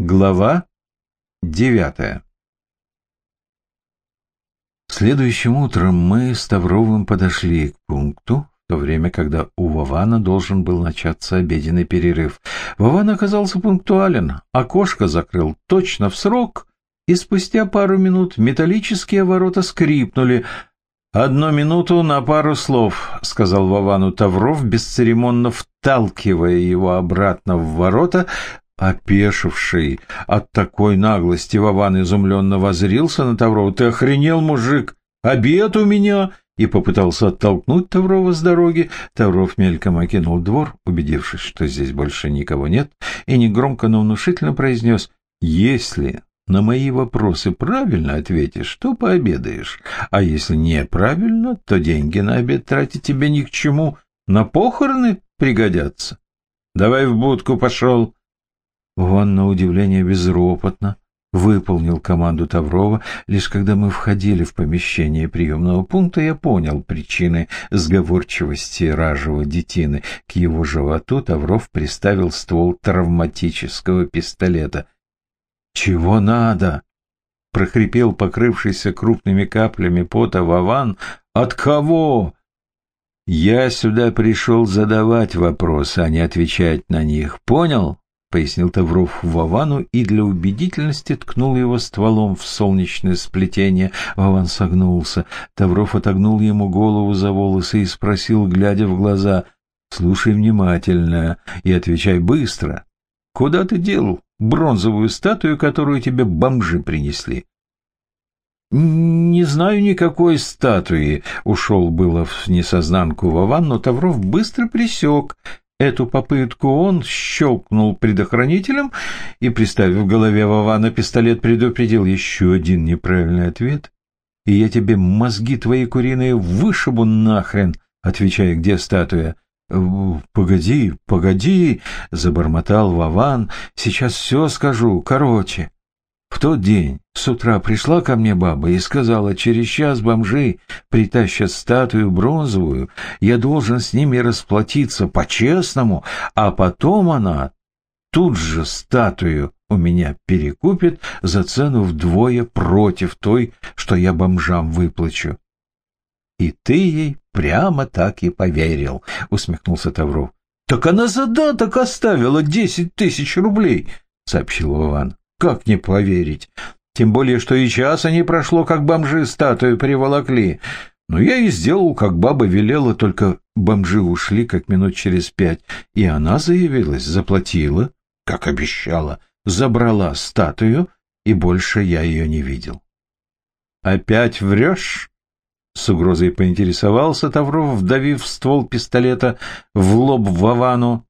Глава девятая Следующим утром мы с Тавровым подошли к пункту, в то время, когда у Вована должен был начаться обеденный перерыв. Вован оказался пунктуален, окошко закрыл точно в срок, и спустя пару минут металлические ворота скрипнули. «Одну минуту на пару слов», — сказал Вовану Тавров, бесцеремонно вталкивая его обратно в ворота, Опешивший от такой наглости Вован изумленно возрился на Таврова. «Ты охренел, мужик! Обед у меня!» И попытался оттолкнуть Таврова с дороги. Тавров мельком окинул двор, убедившись, что здесь больше никого нет, и негромко, но внушительно произнес «Если на мои вопросы правильно ответишь, то пообедаешь, а если неправильно, то деньги на обед тратить тебе ни к чему, на похороны пригодятся. Давай в будку пошел». Вон, на удивление, безропотно выполнил команду Таврова. Лишь когда мы входили в помещение приемного пункта, я понял причины сговорчивости ражего детины. К его животу Тавров приставил ствол травматического пистолета. «Чего надо?» — прохрипел покрывшийся крупными каплями пота Вован. «От кого?» «Я сюда пришел задавать вопросы, а не отвечать на них. Понял?» — пояснил Тавров Вовану и для убедительности ткнул его стволом в солнечное сплетение. Вован согнулся. Тавров отогнул ему голову за волосы и спросил, глядя в глаза, «Слушай внимательно и отвечай быстро. Куда ты делал бронзовую статую, которую тебе бомжи принесли?» «Не знаю никакой статуи», — ушел было в несознанку Вован, но Тавров быстро присек Эту попытку он щелкнул предохранителем и, приставив в голове Вована пистолет, предупредил еще один неправильный ответ. «И я тебе мозги твои куриные вышибу нахрен!» Отвечая, где статуя. «Погоди, погоди!» — забормотал Вован. «Сейчас все скажу. Короче, в тот день с утра пришла ко мне баба и сказала, через час бомжи притащат статую бронзовую, я должен с ними расплатиться по-честному, а потом она тут же статую у меня перекупит за цену вдвое против той, что я бомжам выплачу. — И ты ей прямо так и поверил, — усмехнулся Тавров. — Так она задаток оставила десять тысяч рублей, — сообщил Иван. Как не поверить? Тем более, что и часа не прошло, как бомжи статую приволокли. Но я и сделал, как баба велела, только бомжи ушли как минут через пять, и она заявилась, заплатила, как обещала, забрала статую, и больше я ее не видел. «Опять врешь?» — с угрозой поинтересовался Тавров, вдавив ствол пистолета в лоб Вовану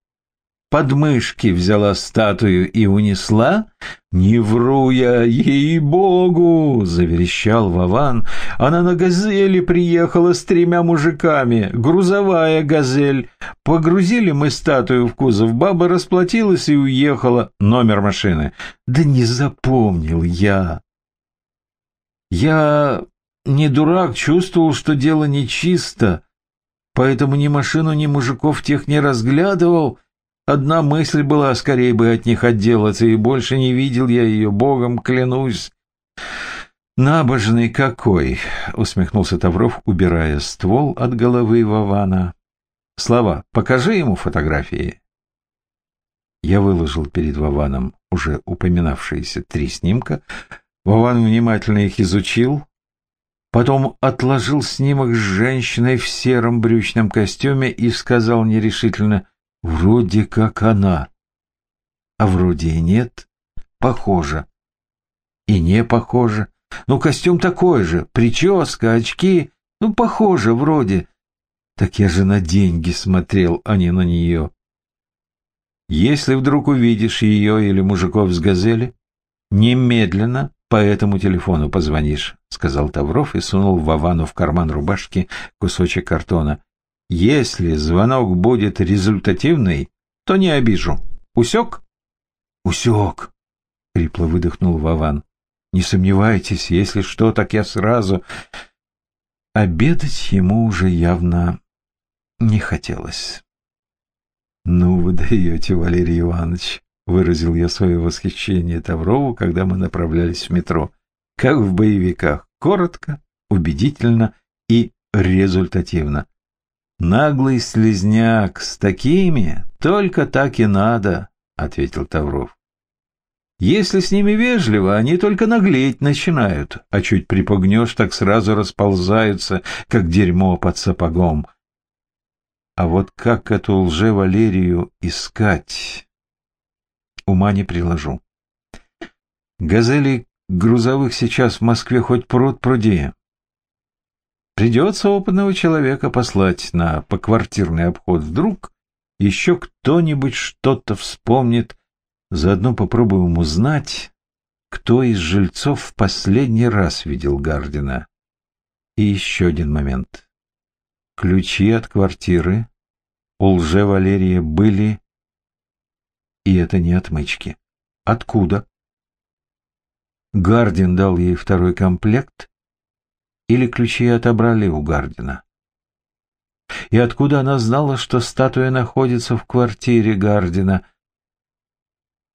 подмышки взяла статую и унесла? «Не вру я, ей-богу!» — заверещал Вован. «Она на газели приехала с тремя мужиками, грузовая газель. Погрузили мы статую в кузов, баба расплатилась и уехала. Номер машины. Да не запомнил я!» «Я не дурак, чувствовал, что дело нечисто, поэтому ни машину, ни мужиков тех не разглядывал». Одна мысль была, скорее бы от них отделаться, и больше не видел я ее, богом клянусь. «Набожный какой!» — усмехнулся Тавров, убирая ствол от головы Вована. «Слова, покажи ему фотографии». Я выложил перед Вованом уже упоминавшиеся три снимка. Вован внимательно их изучил, потом отложил снимок с женщиной в сером брючном костюме и сказал нерешительно — Вроде как она. А вроде и нет. Похоже. И не похоже. Ну, костюм такой же. Прическа, очки. Ну, похоже вроде. Так я же на деньги смотрел, а не на нее. Если вдруг увидишь ее или мужиков с газели, немедленно по этому телефону позвонишь, — сказал Тавров и сунул Вовану в карман рубашки кусочек картона. Если звонок будет результативный, то не обижу. Усек? Усек, хрипло выдохнул Вован. Не сомневайтесь, если что, так я сразу... Обедать ему уже явно не хотелось. «Ну вы даете, Валерий Иванович!» выразил я свое восхищение Таврову, когда мы направлялись в метро. Как в боевиках. Коротко, убедительно и результативно. Наглый слезняк, с такими только так и надо, ответил Тавров. Если с ними вежливо, они только наглеть начинают, а чуть припугнешь, так сразу расползаются, как дерьмо под сапогом. А вот как эту лже-Валерию искать? Ума не приложу. Газелей грузовых сейчас в Москве хоть пруд пруди. Придется опытного человека послать на поквартирный обход. Вдруг еще кто-нибудь что-то вспомнит, заодно попробуем узнать, кто из жильцов в последний раз видел Гардина. И еще один момент. Ключи от квартиры у лже-Валерия были, и это не отмычки. Откуда? Гардин дал ей второй комплект, или ключи отобрали у Гардина? И откуда она знала, что статуя находится в квартире Гардина?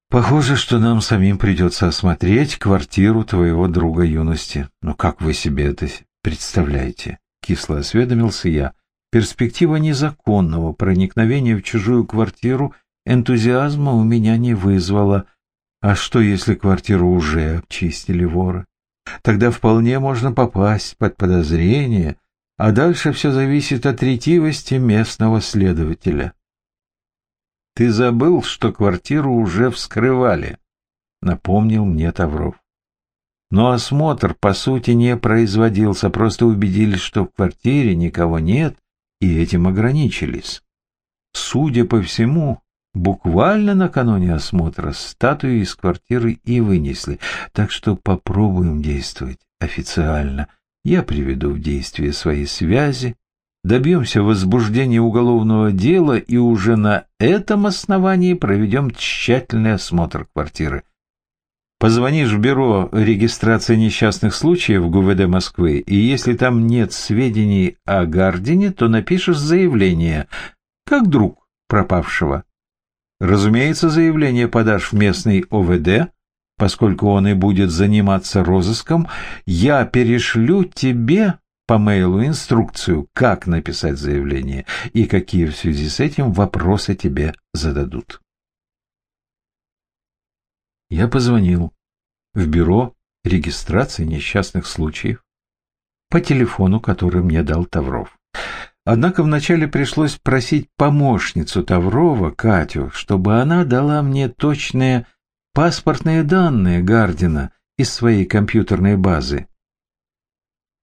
Похоже, что нам самим придется осмотреть квартиру твоего друга юности. Но как вы себе это представляете? Кисло осведомился я. Перспектива незаконного проникновения в чужую квартиру энтузиазма у меня не вызвала. А что, если квартиру уже обчистили воры? Тогда вполне можно попасть под подозрение, а дальше все зависит от ретивости местного следователя. «Ты забыл, что квартиру уже вскрывали», — напомнил мне Тавров. Но осмотр, по сути, не производился, просто убедились, что в квартире никого нет, и этим ограничились. Судя по всему, буквально накануне осмотра статую из квартиры и вынесли, так что попробуем действовать официально. Я приведу в действие свои связи, добьемся возбуждения уголовного дела и уже на этом основании проведем тщательный осмотр квартиры. Позвонишь в бюро регистрации несчастных случаев ГУВД Москвы, и если там нет сведений о Гардине, то напишешь заявление, как друг пропавшего. Разумеется, заявление подашь в местный ОВД, поскольку он и будет заниматься розыском. Я перешлю тебе по мейлу инструкцию, как написать заявление и какие в связи с этим вопросы тебе зададут. Я позвонил в бюро регистрации несчастных случаев по телефону, который мне дал Тавров. Однако вначале пришлось просить помощницу Таврова, Катю, чтобы она дала мне точные паспортные данные Гардина из своей компьютерной базы.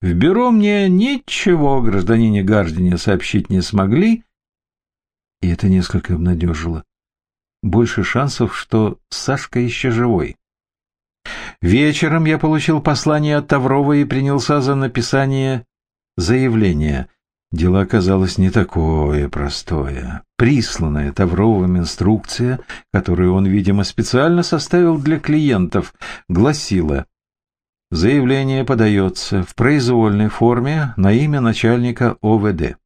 В бюро мне ничего о гражданине Гардине сообщить не смогли, и это несколько обнадежило больше шансов, что Сашка еще живой. Вечером я получил послание от Таврова и принялся за написание заявления. Дело оказалось не такое простое. Присланная Тавровым инструкция, которую он, видимо, специально составил для клиентов, гласила Заявление подается в произвольной форме на имя начальника ОВД.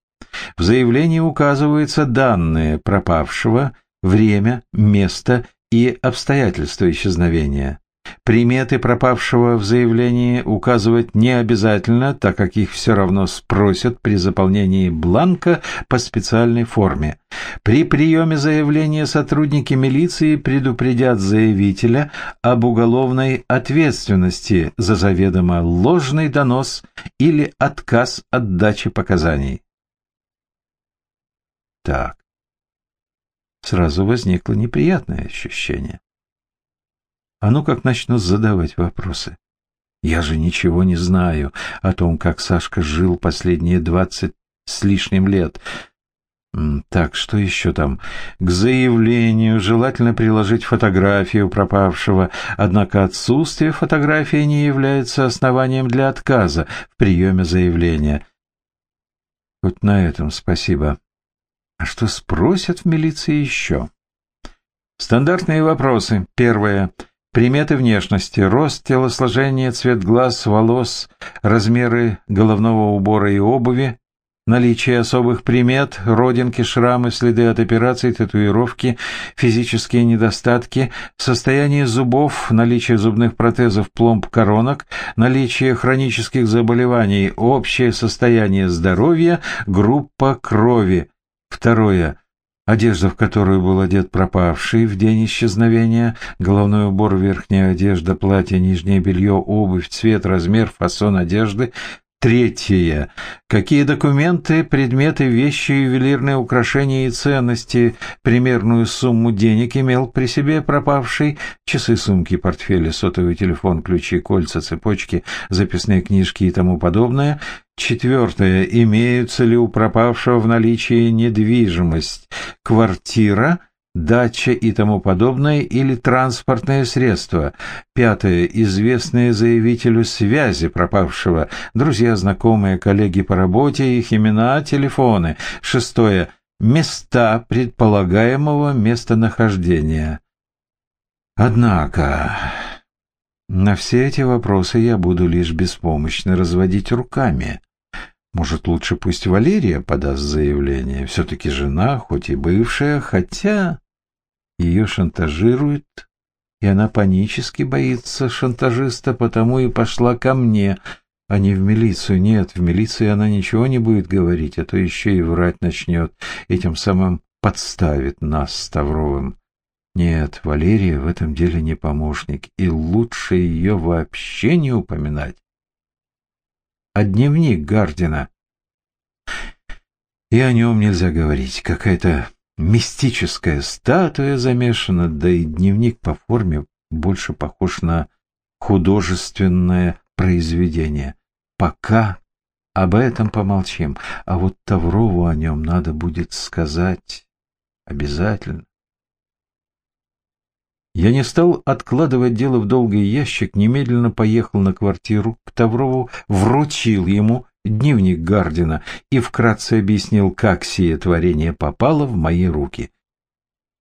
В заявлении указываются данные пропавшего, время, место и обстоятельства исчезновения. Приметы пропавшего в заявлении указывать не обязательно, так как их все равно спросят при заполнении бланка по специальной форме. При приеме заявления сотрудники милиции предупредят заявителя об уголовной ответственности за заведомо ложный донос или отказ от дачи показаний. Так, сразу возникло неприятное ощущение. А ну как начну задавать вопросы. Я же ничего не знаю о том, как Сашка жил последние двадцать с лишним лет. Так, что еще там? К заявлению желательно приложить фотографию пропавшего, однако отсутствие фотографии не является основанием для отказа в приеме заявления. Хоть на этом спасибо. А что спросят в милиции еще? Стандартные вопросы. Первое. Приметы внешности. Рост, телосложение, цвет глаз, волос, размеры головного убора и обуви. наличие особых примет, родинки, шрамы, следы от операций, татуировки, физические недостатки, состояние зубов, наличие зубных протезов, пломб, коронок, наличие хронических заболеваний, общее состояние здоровья, группа крови. Второе. Одежда, в которую был одет пропавший в день исчезновения, головной убор, верхняя одежда, платье, нижнее белье, обувь, цвет, размер, фасон одежды, Третье. Какие документы, предметы, вещи, ювелирные украшения и ценности, примерную сумму денег имел при себе пропавший, часы, сумки, портфели, сотовый телефон, ключи, кольца, цепочки, записные книжки и тому подобное. Четвертое. Имеются ли у пропавшего в наличии недвижимость, квартира, дача и тому подобное или транспортное средство. Пятое. Известные заявителю связи пропавшего, друзья, знакомые, коллеги по работе, их имена, телефоны. Шестое. Места предполагаемого местонахождения. Однако... На все эти вопросы я буду лишь беспомощно разводить руками. Может, лучше пусть Валерия подаст заявление. Все-таки жена, хоть и бывшая, хотя... Ее шантажируют, и она панически боится шантажиста, потому и пошла ко мне, а не в милицию. Нет, в милиции она ничего не будет говорить, а то еще и врать начнет, и тем самым подставит нас с Тавровым. Нет, Валерия в этом деле не помощник, и лучше ее вообще не упоминать. А дневник Гардина? И о нем нельзя говорить. Какая-то мистическая статуя замешана, да и дневник по форме больше похож на художественное произведение. Пока об этом помолчим, а вот Таврову о нем надо будет сказать обязательно. Я не стал откладывать дело в долгий ящик, немедленно поехал на квартиру к Таврову, вручил ему дневник Гардина и вкратце объяснил, как сие творение попало в мои руки.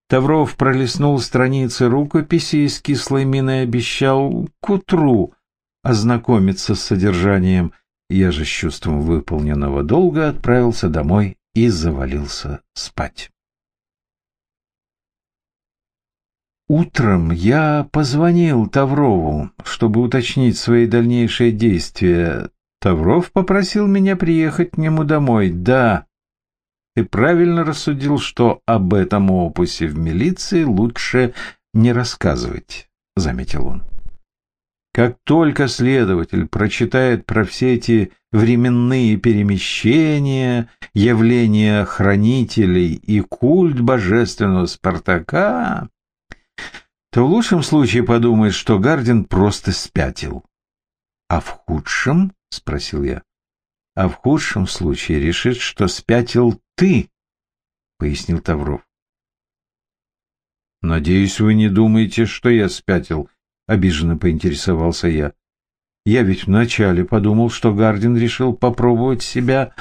Тавров пролистнул страницы рукописи и с кислой миной обещал к утру ознакомиться с содержанием. Я же с чувством выполненного долга отправился домой и завалился спать. Утром я позвонил Таврову, чтобы уточнить свои дальнейшие действия. Тавров попросил меня приехать к нему домой. Да, ты правильно рассудил, что об этом опусе в милиции лучше не рассказывать, заметил он. Как только следователь прочитает про все эти временные перемещения, явления хранителей и культ божественного Спартака, то в лучшем случае подумает, что Гардин просто спятил. А в худшем — спросил я. — А в худшем случае решит, что спятил ты, — пояснил Тавров. — Надеюсь, вы не думаете, что я спятил, — обиженно поинтересовался я. Я ведь вначале подумал, что Гардин решил попробовать себя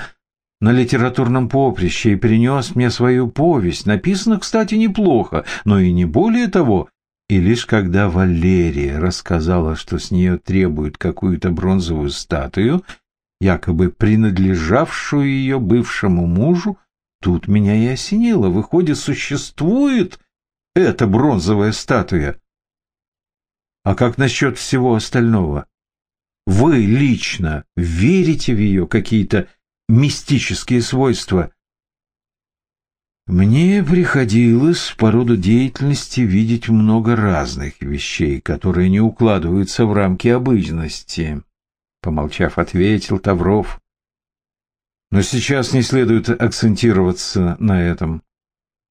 на литературном поприще и принес мне свою повесть. Написано, кстати, неплохо, но и не более того. И лишь когда Валерия рассказала, что с нее требуют какую-то бронзовую статую, якобы принадлежавшую ее бывшему мужу, тут меня и осенило. Выходит, существует эта бронзовая статуя. А как насчет всего остального? Вы лично верите в ее какие-то мистические свойства? Мне приходилось по роду деятельности видеть много разных вещей, которые не укладываются в рамки обыденности. Помолчав, ответил Тавров. Но сейчас не следует акцентироваться на этом.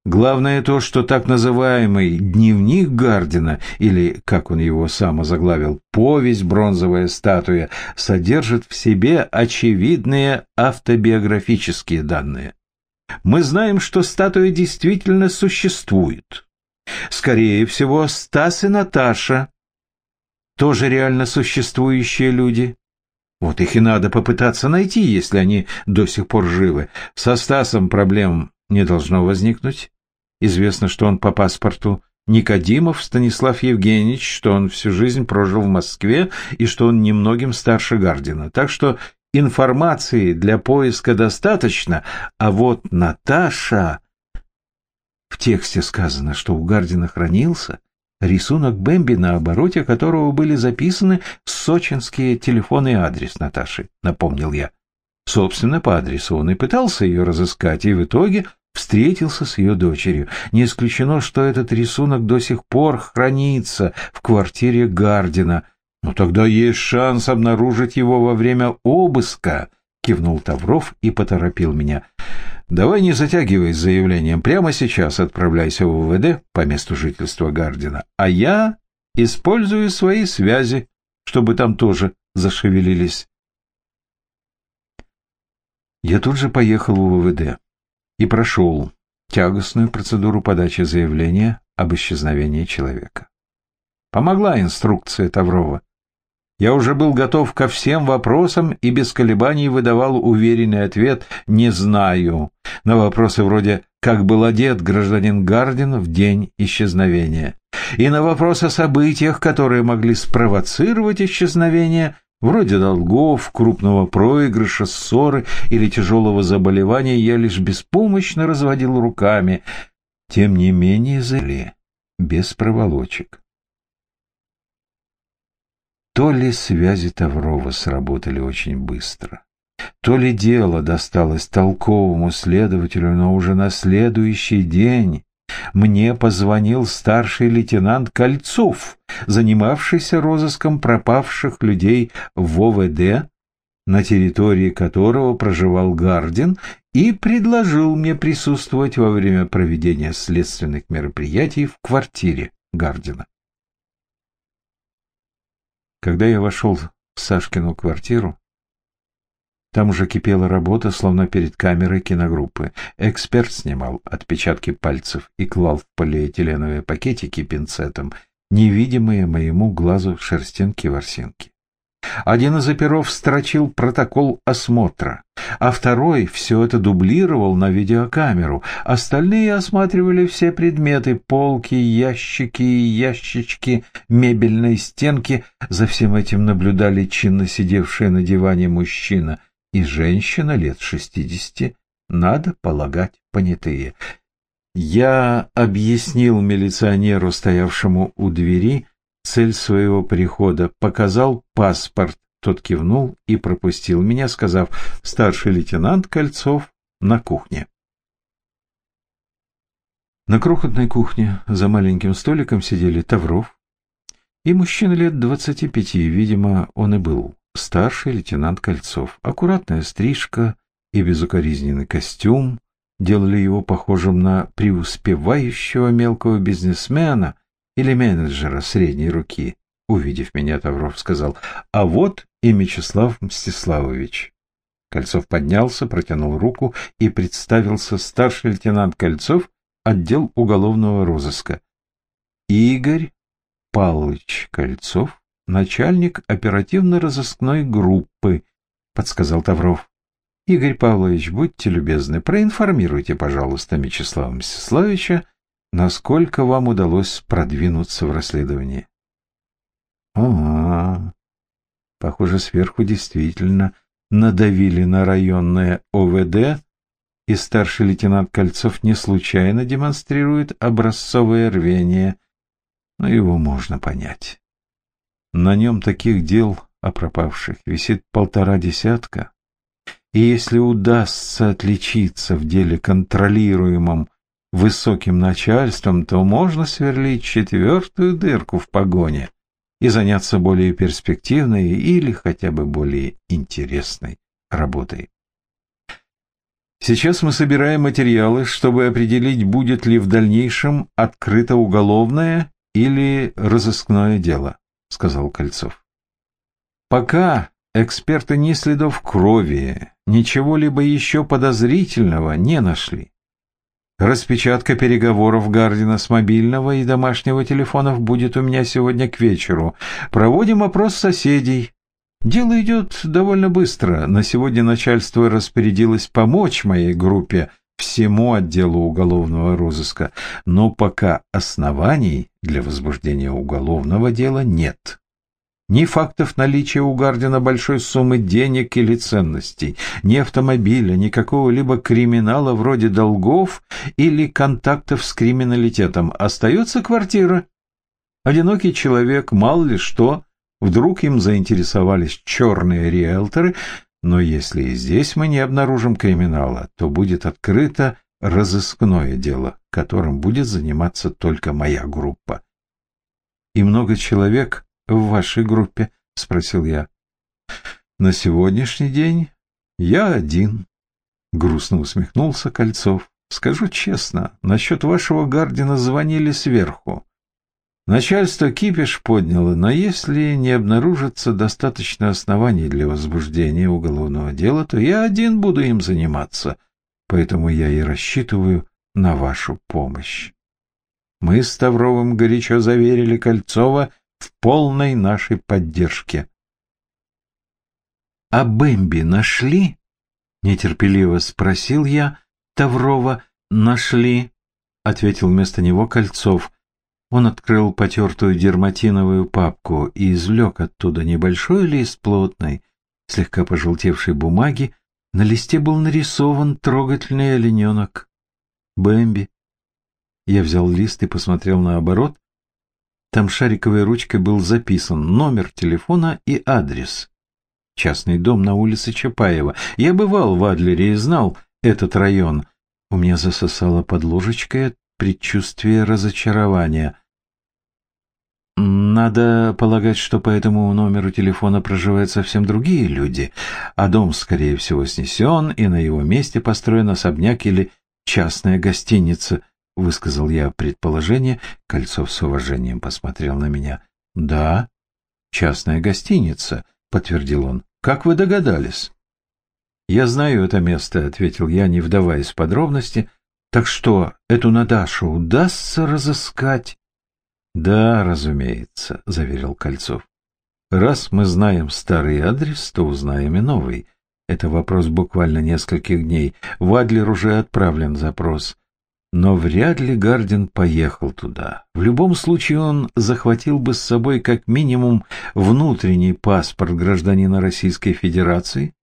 Главное то, что так называемый «дневник Гардина», или, как он его сам озаглавил, «повесть бронзовая статуя», содержит в себе очевидные автобиографические данные. Мы знаем, что статуя действительно существует. Скорее всего, Стас и Наташа тоже реально существующие люди. Вот их и надо попытаться найти, если они до сих пор живы. Со Стасом проблем не должно возникнуть. Известно, что он по паспорту Никодимов Станислав Евгеньевич, что он всю жизнь прожил в Москве и что он немногим старше Гардина. Так что информации для поиска достаточно, а вот Наташа... В тексте сказано, что у Гардина хранился рисунок Бэмби, на обороте которого были записаны сочинские телефон и адрес Наташи, напомнил я. Собственно, по адресу он и пытался ее разыскать, и в итоге встретился с ее дочерью. Не исключено, что этот рисунок до сих пор хранится в квартире Гардина. Но тогда есть шанс обнаружить его во время обыска, кивнул Тавров и поторопил меня. Давай не затягивай с заявлением. Прямо сейчас отправляйся в УВД по месту жительства Гардина, а я использую свои связи, чтобы там тоже зашевелились. Я тут же поехал в УВД и прошел тягостную процедуру подачи заявления об исчезновении человека. Помогла инструкция Таврова. Я уже был готов ко всем вопросам и без колебаний выдавал уверенный ответ «не знаю» на вопросы вроде «как был одет гражданин Гардин в день исчезновения» и на вопросы о событиях, которые могли спровоцировать исчезновение, вроде долгов, крупного проигрыша, ссоры или тяжелого заболевания, я лишь беспомощно разводил руками. Тем не менее, зали без проволочек. То ли связи Таврова сработали очень быстро, то ли дело досталось толковому следователю, но уже на следующий день мне позвонил старший лейтенант Кольцов, занимавшийся розыском пропавших людей в ОВД, на территории которого проживал Гардин, и предложил мне присутствовать во время проведения следственных мероприятий в квартире Гардина. Когда я вошел в Сашкину квартиру, там уже кипела работа, словно перед камерой киногруппы. Эксперт снимал отпечатки пальцев и клал в полиэтиленовые пакетики пинцетом невидимые моему глазу шерстинки-ворсинки. Один из оперов строчил протокол осмотра, а второй все это дублировал на видеокамеру. Остальные осматривали все предметы, полки, ящики, ящички, мебельные стенки. За всем этим наблюдали чинно сидевшие на диване мужчина и женщина лет шестидесяти, надо полагать, понятые. Я объяснил милиционеру, стоявшему у двери, цель своего прихода, показал паспорт. Тот кивнул и пропустил меня, сказав «Старший лейтенант Кольцов на кухне». На крохотной кухне за маленьким столиком сидели Тавров и мужчина лет двадцати пяти, видимо, он и был, старший лейтенант Кольцов. Аккуратная стрижка и безукоризненный костюм делали его похожим на преуспевающего мелкого бизнесмена, или менеджера средней руки. Увидев меня, Тавров сказал, а вот и Мечислав Мстиславович. Кольцов поднялся, протянул руку и представился старший лейтенант Кольцов, отдел уголовного розыска. Игорь Павлович Кольцов, начальник оперативно-розыскной группы, подсказал Тавров. Игорь Павлович, будьте любезны, проинформируйте, пожалуйста, Мечислава Мстиславовича насколько вам удалось продвинуться в расследовании. Ага. Похоже, сверху действительно надавили на районное ОВД, и старший лейтенант Кольцов не случайно демонстрирует образцовое рвение, но его можно понять. На нем таких дел о пропавших висит полтора десятка, и если удастся отличиться в деле контролируемом высоким начальством, то можно сверлить четвертую дырку в погоне и заняться более перспективной или хотя бы более интересной работой. Сейчас мы собираем материалы, чтобы определить, будет ли в дальнейшем открыто уголовное или разыскное дело, сказал Кольцов. Пока эксперты ни следов крови, ничего либо еще подозрительного не нашли. Распечатка переговоров Гардина с мобильного и домашнего телефонов будет у меня сегодня к вечеру. Проводим опрос соседей. Дело идет довольно быстро. На сегодня начальство распорядилось помочь моей группе, всему отделу уголовного розыска, но пока оснований для возбуждения уголовного дела нет. Ни фактов наличия у Гардина большой суммы денег или ценностей, ни автомобиля, ни какого-либо криминала вроде долгов или контактов с криминалитетом. Остается квартира. Одинокий человек, мало ли что, вдруг им заинтересовались черные риэлторы, но если и здесь мы не обнаружим криминала, то будет открыто разыскное дело, которым будет заниматься только моя группа. И много человек в вашей группе? — спросил я. — На сегодняшний день я один, — грустно усмехнулся Кольцов. — Скажу честно, насчет вашего Гардина звонили сверху. Начальство кипиш подняло, но если не обнаружится достаточно оснований для возбуждения уголовного дела, то я один буду им заниматься, поэтому я и рассчитываю на вашу помощь. Мы с Тавровым горячо заверили Кольцова в полной нашей поддержке. — А Бэмби нашли? — нетерпеливо спросил я Таврова. — Нашли, — ответил вместо него Кольцов. Он открыл потертую дерматиновую папку и извлек оттуда небольшой лист плотной, слегка пожелтевшей бумаги. На листе был нарисован трогательный олененок. Бэмби. Я взял лист и посмотрел на оборот. Там шариковой ручкой был записан номер телефона и адрес. Частный дом на улице Чапаева. Я бывал в Адлере и знал этот район. У меня засосало под ложечкой от разочарования. Надо полагать, что по этому номеру телефона проживают совсем другие люди, а дом, скорее всего, снесен, и на его месте построен особняк или частная гостиница —— высказал я предположение. Кольцов с уважением посмотрел на меня. — Да, частная гостиница, — подтвердил он. — Как вы догадались? — Я знаю это место, — ответил я, не вдаваясь в подробности. — Так что, эту Надашу удастся разыскать? — Да, разумеется, — заверил Кольцов. — Раз мы знаем старый адрес, то узнаем и новый. Это вопрос буквально нескольких дней. В Адлер уже отправлен запрос. Но вряд ли Гардин поехал туда. В любом случае он захватил бы с собой как минимум внутренний паспорт гражданина Российской Федерации,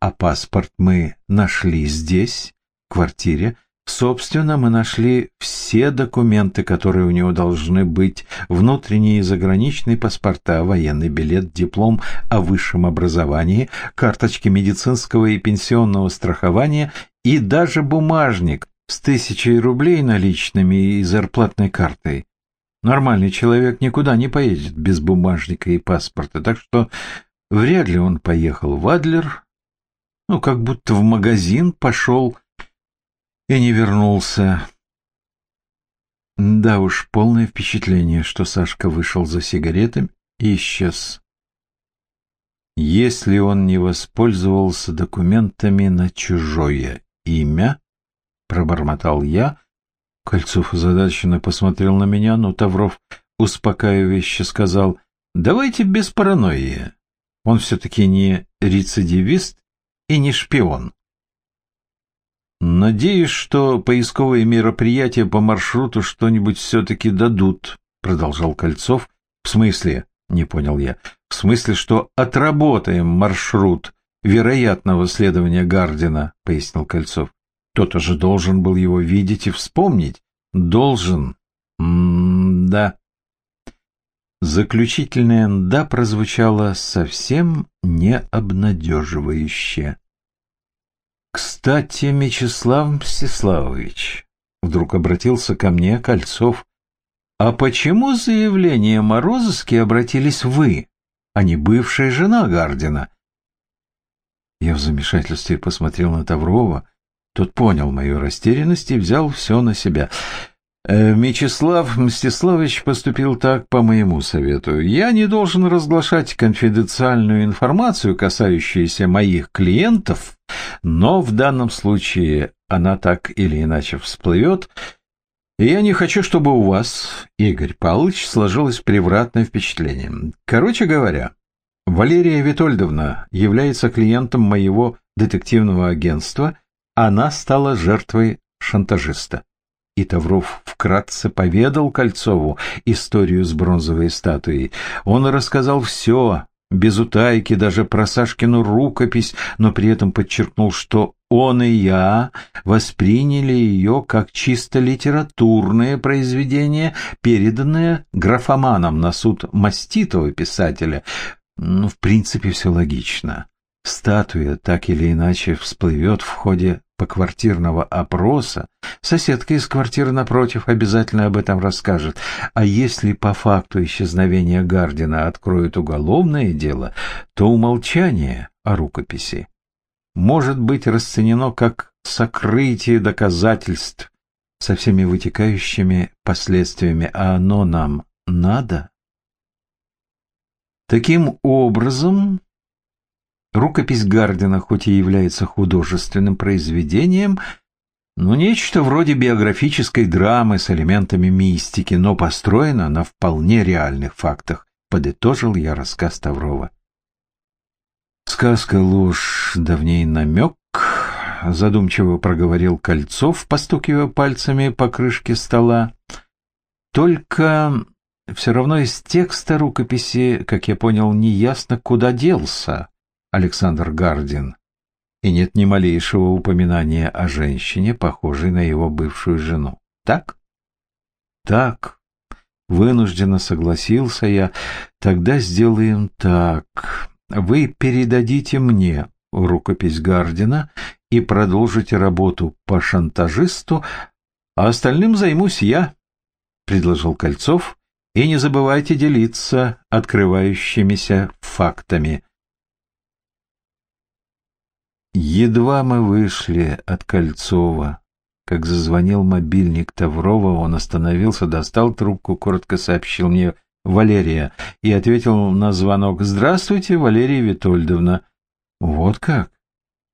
а паспорт мы нашли здесь, в квартире. Собственно, мы нашли все документы, которые у него должны быть, внутренние и заграничные паспорта, военный билет, диплом о высшем образовании, карточки медицинского и пенсионного страхования и даже бумажник, с тысячей рублей наличными и зарплатной картой. Нормальный человек никуда не поедет без бумажника и паспорта, так что вряд ли он поехал в Адлер, ну, как будто в магазин пошел и не вернулся. Да уж, полное впечатление, что Сашка вышел за сигаретами и исчез. Если он не воспользовался документами на чужое имя, пробормотал я. Кольцов озадаченно посмотрел на меня, но Тавров успокаивающе сказал, «Давайте без паранойи. Он все-таки не рецидивист и не шпион». «Надеюсь, что поисковые мероприятия по маршруту что-нибудь все-таки дадут», — продолжал Кольцов. «В смысле?» — не понял я. «В смысле, что отработаем маршрут вероятного следования Гардина», — пояснил Кольцов. Кто-то же должен был его видеть и вспомнить. Должен. М-да. Заключительное «да» прозвучало совсем не обнадеживающе. «Кстати, Мечислав Мстиславович», — вдруг обратился ко мне Кольцов, «а почему заявлением о розыске обратились вы, а не бывшая жена Гардина?» Я в замешательстве посмотрел на Таврова, тот понял мою растерянность и взял все на себя. «Э, Мечислав Мстиславович поступил так по моему совету. Я не должен разглашать конфиденциальную информацию, касающуюся моих клиентов, но в данном случае она так или иначе всплывет, и я не хочу, чтобы у вас, Игорь Павлович, сложилось превратное впечатление. Короче говоря, Валерия Витольдовна является клиентом моего детективного агентства – она стала жертвой шантажиста. И Тавров вкратце поведал Кольцову историю с бронзовой статуей. Он рассказал все, без утайки, даже про Сашкину рукопись, но при этом подчеркнул, что он и я восприняли ее как чисто литературное произведение, переданное графоманом на суд маститого писателя. Ну, в принципе, все логично. Статуя так или иначе всплывет в ходе поквартирного опроса, соседка из квартиры напротив обязательно об этом расскажет. А если по факту исчезновения Гардина откроют уголовное дело, то умолчание о рукописи может быть расценено как сокрытие доказательств со всеми вытекающими последствиями, а оно нам надо? Таким образом, Рукопись Гардина хоть и является художественным произведением, но нечто вроде биографической драмы с элементами мистики, но построена на вполне реальных фактах, подытожил я рассказ Таврова. Сказка ложь, давней намек, задумчиво проговорил Кольцов, постукивая пальцами по крышке стола. Только все равно из текста рукописи, как я понял, неясно, куда делся. Александр Гардин, и нет ни малейшего упоминания о женщине, похожей на его бывшую жену. Так? Так. Вынужденно согласился я. Тогда сделаем так. Вы передадите мне рукопись Гардина и продолжите работу по шантажисту, а остальным займусь я, — предложил Кольцов. И не забывайте делиться открывающимися фактами. Едва мы вышли от Кольцова, как зазвонил мобильник Таврова, он остановился, достал трубку, коротко сообщил мне «Валерия» и ответил на звонок «Здравствуйте, Валерия Витольдовна». «Вот как?»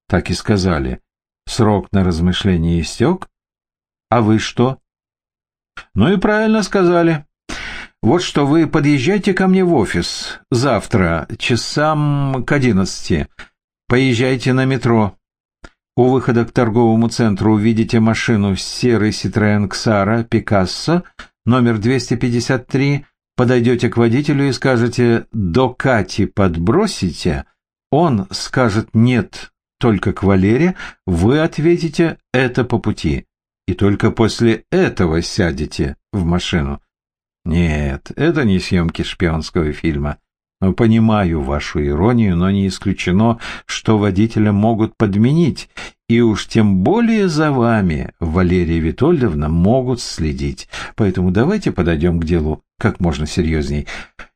«Так и сказали. Срок на размышление истек? А вы что?» «Ну и правильно сказали. Вот что, вы подъезжайте ко мне в офис завтра, часам к одиннадцати». Поезжайте на метро. У выхода к торговому центру увидите машину серый Citroёn Xara Picasso, номер 253. Подойдете к водителю и скажете «до Кати подбросите», он скажет «нет, только к Валере», вы ответите «это по пути». И только после этого сядете в машину. Нет, это не съемки шпионского фильма. Понимаю вашу иронию, но не исключено, что водителя могут подменить, и уж тем более за вами, Валерия Витольдовна, могут следить. Поэтому давайте подойдем к делу как можно серьезней.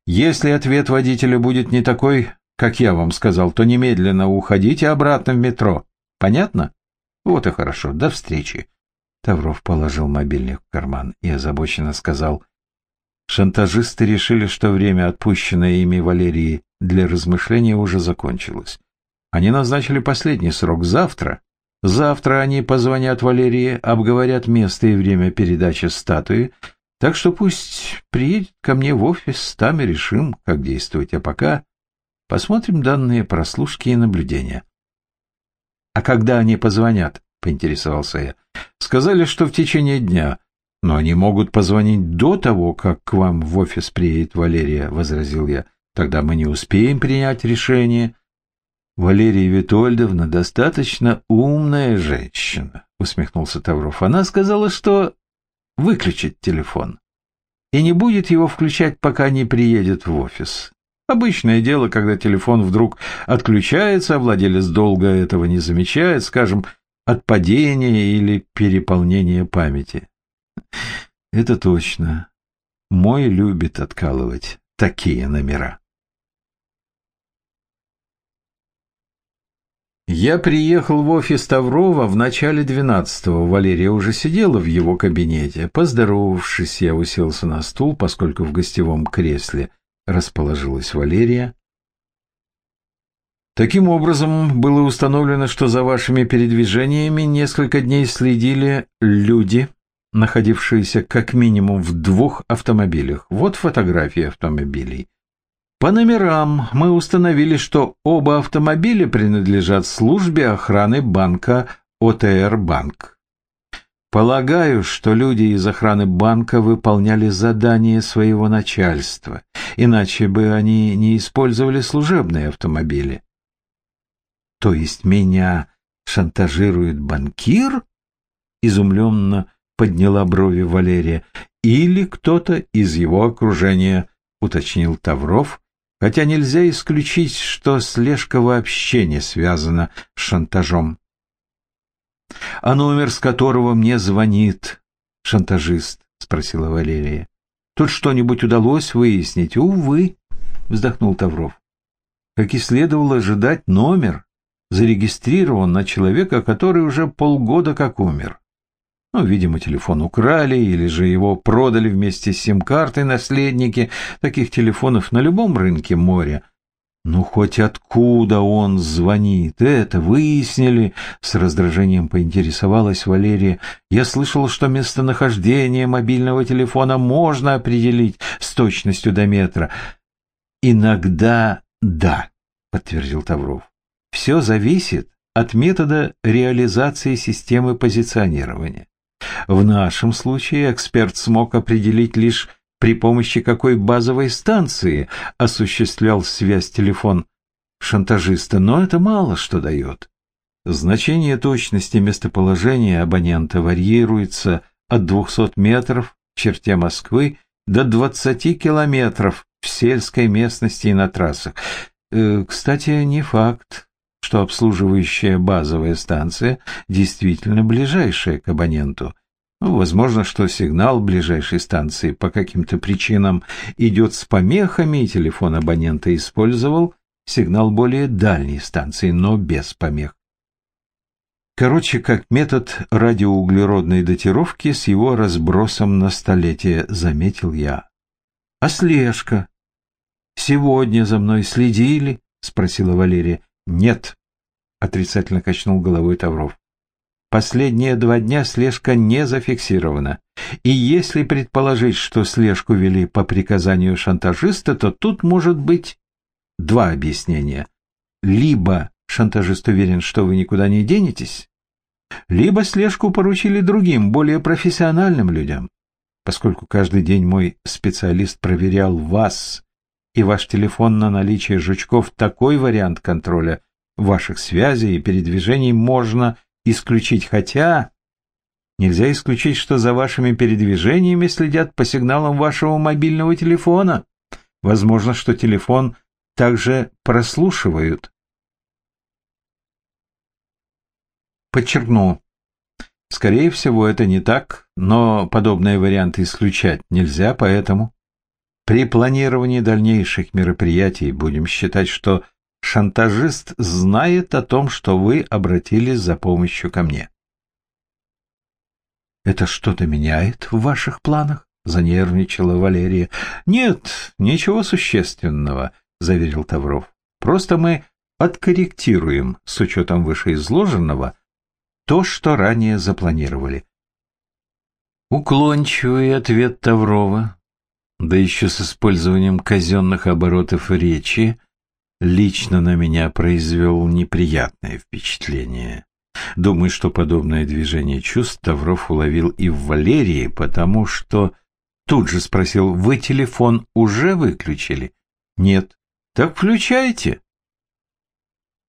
Если ответ водителя будет не такой, как я вам сказал, то немедленно уходите обратно в метро. Понятно? Вот и хорошо. До встречи. Тавров положил мобильник в карман и озабоченно сказал — Шантажисты решили, что время, отпущенное ими Валерии для размышления, уже закончилось. Они назначили последний срок завтра. Завтра они позвонят Валерии, обговорят место и время передачи статуи, так что пусть приедет ко мне в офис, там и решим, как действовать. А пока посмотрим данные прослушки и наблюдения. — А когда они позвонят? — поинтересовался я. — Сказали, что в течение дня. Но они могут позвонить до того, как к вам в офис приедет Валерия, — возразил я. Тогда мы не успеем принять решение. Валерия Витольдовна достаточно умная женщина, — усмехнулся Тавров. Она сказала, что выключит телефон и не будет его включать, пока не приедет в офис. Обычное дело, когда телефон вдруг отключается, а владелец долго этого не замечает, скажем, от падения или переполнения памяти. Это точно. Мой любит откалывать такие номера. Я приехал в офис Таврова в начале двенадцатого. Валерия уже сидела в его кабинете. Поздоровавшись, я уселся на стул, поскольку в гостевом кресле расположилась Валерия. Таким образом, было установлено, что за вашими передвижениями несколько дней следили люди, находившиеся как минимум в двух автомобилях. Вот фотографии автомобилей. По номерам мы установили, что оба автомобиля принадлежат службе охраны банка ОТР Банк. Полагаю, что люди из охраны банка выполняли задание своего начальства, иначе бы они не использовали служебные автомобили. То есть меня шантажирует банкир? Изумленно подняла брови Валерия. Или кто-то из его окружения, уточнил Тавров, хотя нельзя исключить, что слежка вообще не связана с шантажом. — А номер, с которого мне звонит шантажист? — спросила Валерия. — Тут что-нибудь удалось выяснить? — Увы, — вздохнул Тавров. Как и следовало ожидать, номер зарегистрирован на человека, который уже полгода как умер. Ну, видимо, телефон украли или же его продали вместе с сим-картой наследники. Таких телефонов на любом рынке моря. Ну, хоть откуда он звонит? Это выяснили? С раздражением поинтересовалась Валерия. Я слышал, что местонахождение мобильного телефона можно определить с точностью до метра. Иногда да, подтвердил Тавров. Все зависит от метода реализации системы позиционирования. В нашем случае эксперт смог определить лишь при помощи какой базовой станции осуществлял связь телефон шантажиста, но это мало что дает. Значение точности местоположения абонента варьируется от 200 метров в черте Москвы до 20 километров в сельской местности и на трассах. Э, кстати, не факт, что обслуживающая базовая станция действительно ближайшая к абоненту. Ну, возможно, что сигнал ближайшей станции по каким-то причинам идет с помехами, и телефон абонента использовал сигнал более дальней станции, но без помех. Короче, как метод радиоуглеродной датировки с его разбросом на столетие, заметил я. — А слежка? Сегодня за мной следили? — спросила Валерия. «Нет», — отрицательно качнул головой Тавров. «Последние два дня слежка не зафиксирована. И если предположить, что слежку вели по приказанию шантажиста, то тут может быть два объяснения. Либо шантажист уверен, что вы никуда не денетесь, либо слежку поручили другим, более профессиональным людям. Поскольку каждый день мой специалист проверял вас и ваш телефон на наличие жучков, такой вариант контроля ваших связей и передвижений можно исключить, хотя нельзя исключить, что за вашими передвижениями следят по сигналам вашего мобильного телефона. Возможно, что телефон также прослушивают. Подчеркну, скорее всего, это не так, но подобные варианты исключать нельзя, поэтому при планировании дальнейших мероприятий будем считать, что шантажист знает о том, что вы обратились за помощью ко мне. «Это что-то меняет в ваших планах?» — занервничала Валерия. «Нет, ничего существенного», — заверил Тавров. «Просто мы откорректируем, с учетом вышеизложенного, то, что ранее запланировали». Уклончивый ответ Таврова да еще с использованием казенных оборотов речи, лично на меня произвел неприятное впечатление. Думаю, что подобное движение чувств Тавров уловил и в Валерии, потому что тут же спросил, «Вы телефон уже выключили?» «Нет». «Так включайте».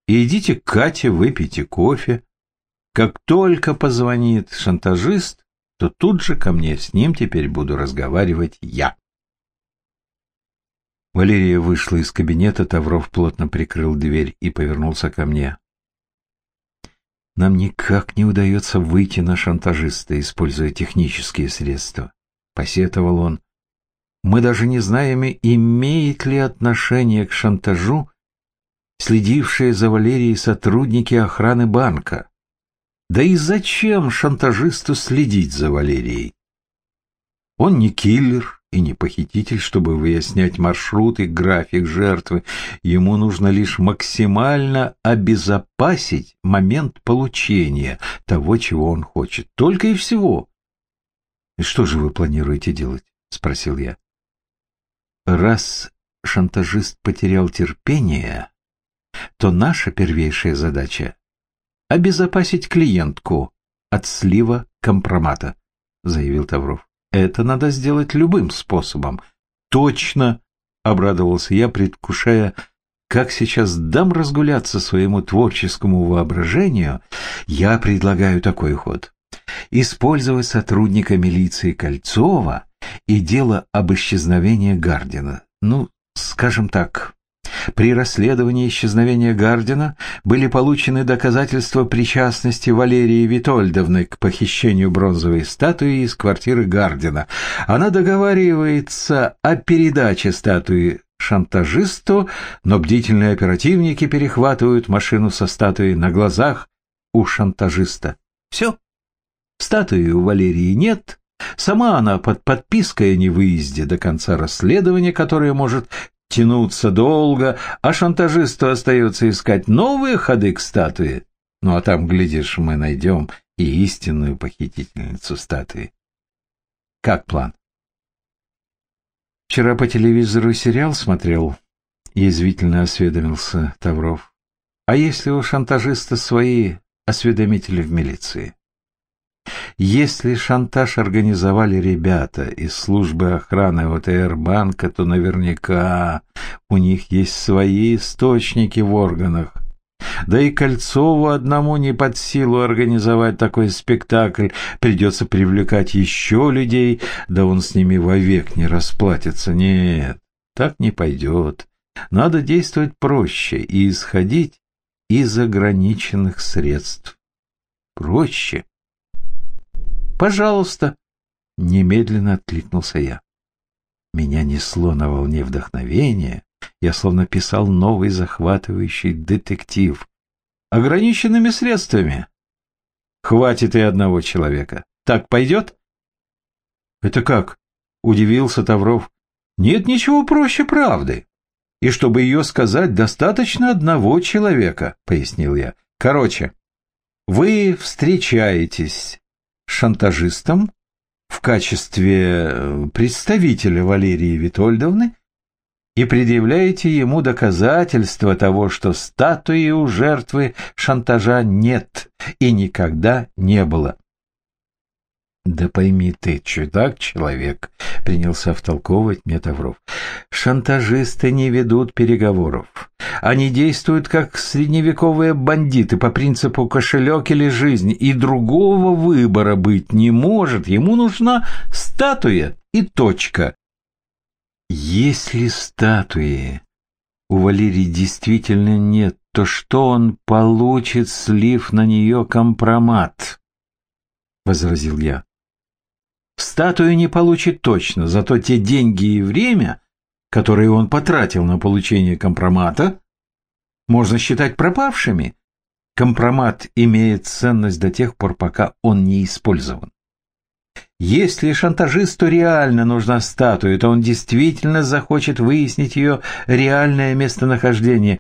идите к Кате, выпейте кофе. Как только позвонит шантажист, то тут же ко мне с ним теперь буду разговаривать я. Валерия вышла из кабинета, Тавров плотно прикрыл дверь и повернулся ко мне. Нам никак не удается выйти на шантажиста, используя технические средства, посетовал он. Мы даже не знаем, имеет ли отношение к шантажу следившие за Валерией сотрудники охраны банка. Да и зачем шантажисту следить за Валерией? Он не киллер, и не похититель, чтобы выяснять маршрут и график жертвы. Ему нужно лишь максимально обезопасить момент получения того, чего он хочет. Только и всего. — И что же вы планируете делать? — спросил я. — Раз шантажист потерял терпение, то наша первейшая задача — обезопасить клиентку от слива компромата, заявил Тавров. Это надо сделать любым способом. Точно, обрадовался я, предвкушая, как сейчас дам разгуляться своему творческому воображению, я предлагаю такой ход. Использовать сотрудника милиции Кольцова и дело об исчезновении Гардина. Ну, скажем так, при расследовании исчезновения Гардина были получены доказательства причастности Валерии Витольдовны к похищению бронзовой статуи из квартиры Гардина. Она договаривается о передаче статуи шантажисту, но бдительные оперативники перехватывают машину со статуей на глазах у шантажиста. Все. Статуи у Валерии нет. Сама она под подпиской о невыезде до конца расследования, которое может тянуться долго, а шантажисту остается искать новые ходы к статуе. Ну а там, глядишь, мы найдем и истинную похитительницу статуи. Как план? Вчера по телевизору сериал смотрел, язвительно осведомился Тавров. А если у шантажиста свои осведомители в милиции? Если шантаж организовали ребята из службы охраны ОТР банка, то наверняка у них есть свои источники в органах. Да и Кольцову одному не под силу организовать такой спектакль. Придется привлекать еще людей, да он с ними вовек не расплатится. Нет, так не пойдет. Надо действовать проще и исходить из ограниченных средств. Проще? Пожалуйста, немедленно откликнулся я. Меня несло на волне вдохновения, я словно писал новый захватывающий детектив. Ограниченными средствами. Хватит и одного человека. Так пойдет? Это как? Удивился Тавров. Нет ничего проще правды. И чтобы ее сказать, достаточно одного человека, пояснил я. Короче, вы встречаетесь шантажистом в качестве э, представителя Валерии Витольдовны и предъявляете ему доказательства того, что статуи у жертвы шантажа нет и никогда не было. «Да пойми ты, чудак человек», — принялся втолковывать мне Тавров. «Шантажисты не ведут переговоров. Они действуют как средневековые бандиты по принципу кошелек или жизнь, и другого выбора быть не может. Ему нужна статуя и точка. Если статуи у Валерии действительно нет, то что он получит, слив на нее компромат? — возразил я. Статую не получит точно, зато те деньги и время, которые он потратил на получение компромата, можно считать пропавшими. Компромат имеет ценность до тех пор, пока он не использован. Если шантажисту реально нужна статуя, то он действительно захочет выяснить ее реальное местонахождение.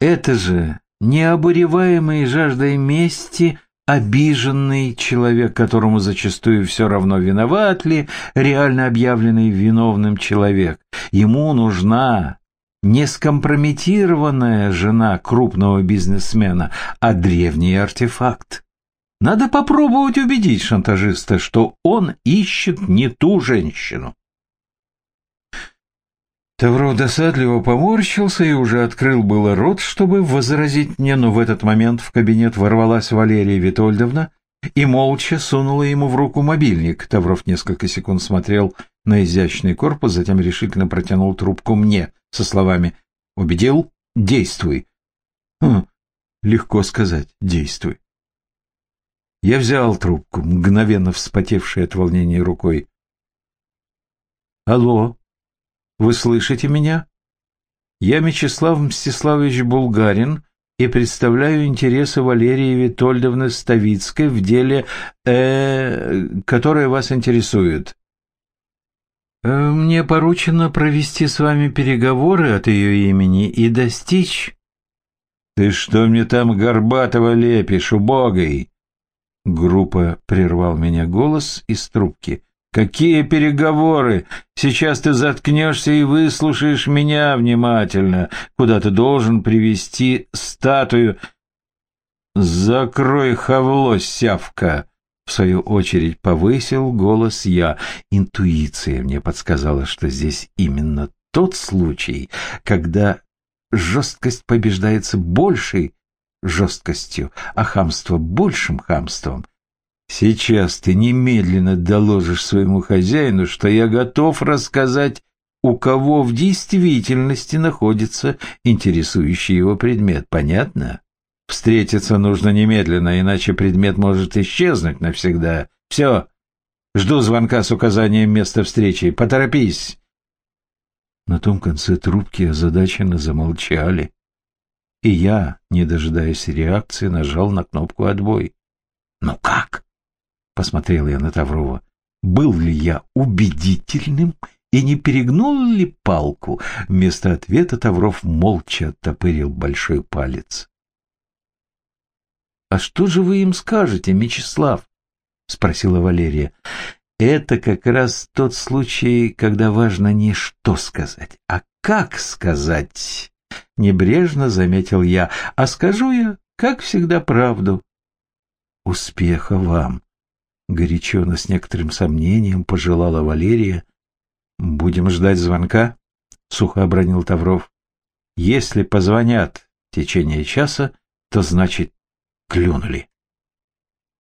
Это же необуреваемый жаждой мести обиженный человек, которому зачастую все равно виноват ли реально объявленный виновным человек. Ему нужна не скомпрометированная жена крупного бизнесмена, а древний артефакт. Надо попробовать убедить шантажиста, что он ищет не ту женщину. Тавров досадливо поморщился и уже открыл было рот, чтобы возразить мне, но в этот момент в кабинет ворвалась Валерия Витольдовна и молча сунула ему в руку мобильник. Тавров несколько секунд смотрел на изящный корпус, затем решительно протянул трубку мне со словами «Убедил? Действуй». Хм, легко сказать «действуй». Я взял трубку, мгновенно вспотевшей от волнения рукой. «Алло, вы слышите меня? Я Мечислав Мстиславович Булгарин и представляю интересы Валерии Витольдовны Ставицкой в деле, э, которое вас интересует. Э, мне поручено провести с вами переговоры от ее имени и достичь...» «Ты что мне там горбатого лепишь, убогой?» Группа прервал меня голос из трубки. «Какие переговоры? Сейчас ты заткнешься и выслушаешь меня внимательно, куда ты должен привести статую...» «Закрой хавло, сявка!» В свою очередь повысил голос я. Интуиция мне подсказала, что здесь именно тот случай, когда жесткость побеждается большей жесткостью, а хамство большим хамством. Сейчас ты немедленно доложишь своему хозяину, что я готов рассказать, у кого в действительности находится интересующий его предмет. Понятно? Встретиться нужно немедленно, иначе предмет может исчезнуть навсегда. Все, жду звонка с указанием места встречи. Поторопись. На том конце трубки озадаченно замолчали. И я, не дожидаясь реакции, нажал на кнопку «Отбой». «Ну как?» — посмотрел я на Таврова. «Был ли я убедительным и не перегнул ли палку?» Вместо ответа Тавров молча оттопырил большой палец. «А что же вы им скажете, Мечислав?» — спросила Валерия. «Это как раз тот случай, когда важно не что сказать, а как сказать». Небрежно заметил я, а скажу я, как всегда, правду. «Успеха вам!» — горячо, но с некоторым сомнением пожелала Валерия. «Будем ждать звонка?» — сухо обронил Тавров. «Если позвонят в течение часа, то значит клюнули.